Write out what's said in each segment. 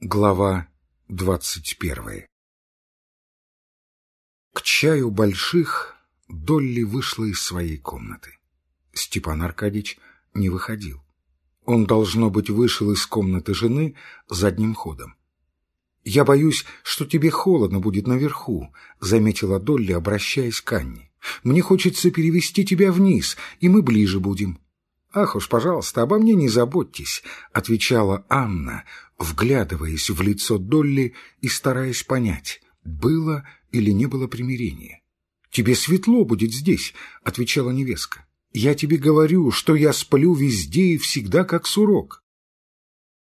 Глава двадцать первая К чаю больших Долли вышла из своей комнаты. Степан Аркадьич не выходил. Он, должно быть, вышел из комнаты жены задним ходом. «Я боюсь, что тебе холодно будет наверху», — заметила Долли, обращаясь к Анне. «Мне хочется перевести тебя вниз, и мы ближе будем». «Ах уж, пожалуйста, обо мне не заботьтесь», — отвечала Анна, вглядываясь в лицо Долли и стараясь понять, было или не было примирения. «Тебе светло будет здесь», — отвечала невестка. «Я тебе говорю, что я сплю везде и всегда как сурок».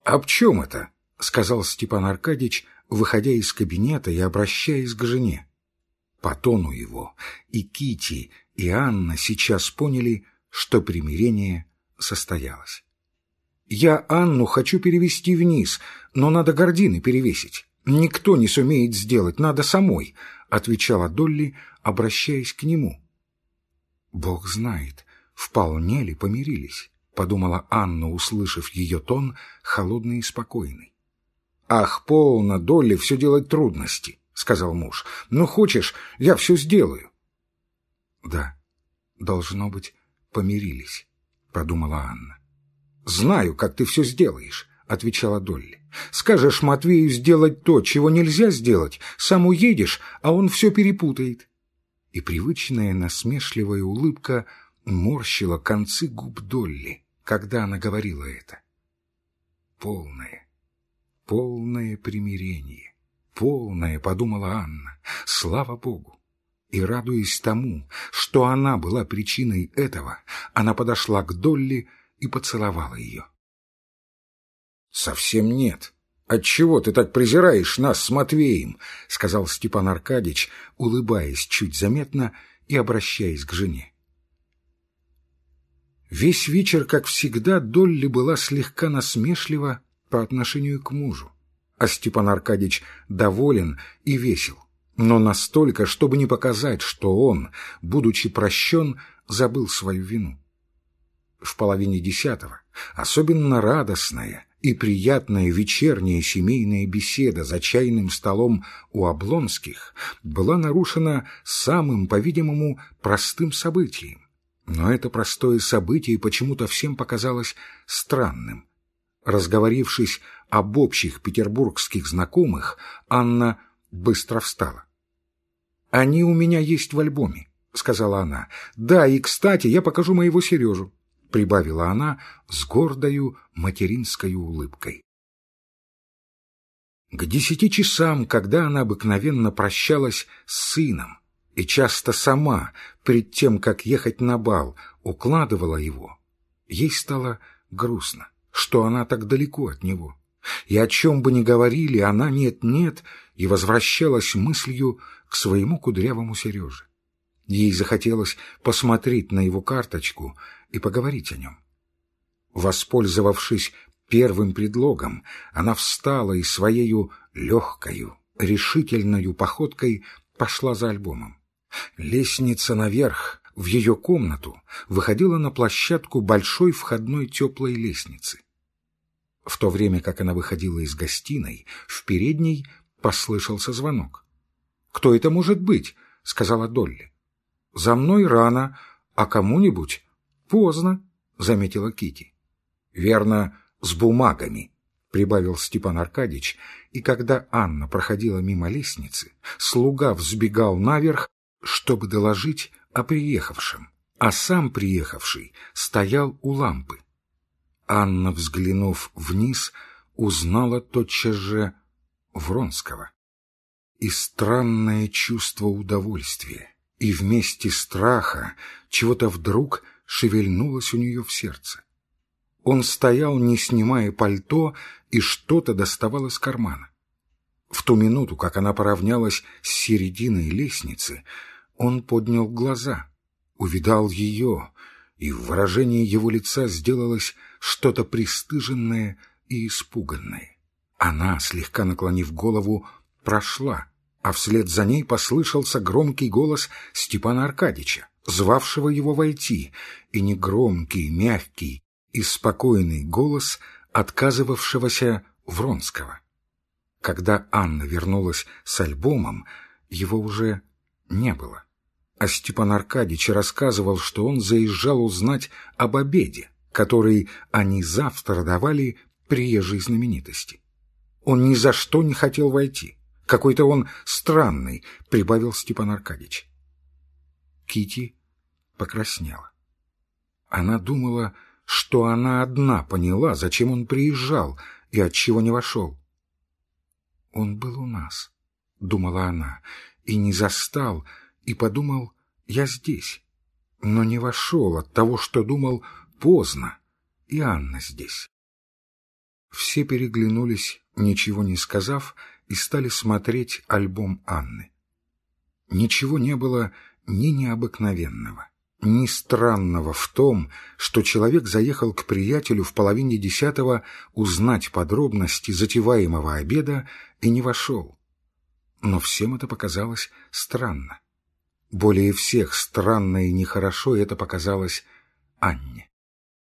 «Об чем это?» — сказал Степан Аркадьич, выходя из кабинета и обращаясь к жене. По тону его и Кити, и Анна сейчас поняли, что примирение состоялось. «Я Анну хочу перевести вниз, но надо гордины перевесить. Никто не сумеет сделать, надо самой», — отвечала Долли, обращаясь к нему. «Бог знает, вполне ли помирились», — подумала Анна, услышав ее тон, холодный и спокойный. «Ах, полно, Долли, все делать трудности», — сказал муж. «Ну, хочешь, я все сделаю». «Да, должно быть, помирились», — подумала Анна. «Знаю, как ты все сделаешь», — отвечала Долли. «Скажешь Матвею сделать то, чего нельзя сделать, сам уедешь, а он все перепутает». И привычная насмешливая улыбка морщила концы губ Долли, когда она говорила это. «Полное, полное примирение, полное», — подумала Анна, — «слава Богу». И, радуясь тому, что она была причиной этого, она подошла к Долли и поцеловала ее. «Совсем нет. Отчего ты так презираешь нас с Матвеем?» — сказал Степан Аркадьич, улыбаясь чуть заметно и обращаясь к жене. Весь вечер, как всегда, Долли была слегка насмешлива по отношению к мужу, а Степан Аркадьич доволен и весел, но настолько, чтобы не показать, что он, будучи прощен, забыл свою вину в половине десятого особенно радостная и приятная вечерняя семейная беседа за чайным столом у Облонских была нарушена самым, по-видимому, простым событием. Но это простое событие почему-то всем показалось странным. Разговорившись об общих петербургских знакомых, Анна быстро встала. «Они у меня есть в альбоме», — сказала она. «Да, и, кстати, я покажу моего Сережу. — прибавила она с гордою материнской улыбкой. К десяти часам, когда она обыкновенно прощалась с сыном и часто сама, перед тем, как ехать на бал, укладывала его, ей стало грустно, что она так далеко от него. И о чем бы ни говорили, она нет-нет и возвращалась мыслью к своему кудрявому Сереже. Ей захотелось посмотреть на его карточку и поговорить о нем. Воспользовавшись первым предлогом, она встала и своею легкою, решительною походкой пошла за альбомом. Лестница наверх, в ее комнату, выходила на площадку большой входной теплой лестницы. В то время, как она выходила из гостиной, в передней послышался звонок. «Кто это может быть?» — сказала Долли. «За мной рано, а кому-нибудь Поздно, заметила Кити. Верно, с бумагами, прибавил Степан Аркадьич, и когда Анна проходила мимо лестницы, слуга взбегал наверх, чтобы доложить о приехавшем, а сам приехавший стоял у лампы. Анна, взглянув вниз, узнала тотчас же Вронского. И странное чувство удовольствия, и вместе страха чего-то вдруг шевельнулось у нее в сердце. Он стоял, не снимая пальто, и что-то доставал из кармана. В ту минуту, как она поравнялась с серединой лестницы, он поднял глаза, увидал ее, и в выражении его лица сделалось что-то пристыженное и испуганное. Она, слегка наклонив голову, прошла, а вслед за ней послышался громкий голос Степана Аркадьича звавшего его войти, и негромкий, мягкий и спокойный голос отказывавшегося Вронского. Когда Анна вернулась с альбомом, его уже не было. А Степан Аркадьевич рассказывал, что он заезжал узнать об обеде, который они завтра давали приезжей знаменитости. Он ни за что не хотел войти. Какой-то он странный, — прибавил Степан Аркадьевич. Кити покраснела. Она думала, что она одна поняла, зачем он приезжал и отчего не вошел. «Он был у нас», — думала она, — «и не застал, и подумал, я здесь, но не вошел от того, что думал поздно, и Анна здесь». Все переглянулись, ничего не сказав, и стали смотреть альбом Анны. Ничего не было ни необыкновенного, ни странного в том, что человек заехал к приятелю в половине десятого узнать подробности затеваемого обеда и не вошел. Но всем это показалось странно. Более всех странно и нехорошо это показалось Анне.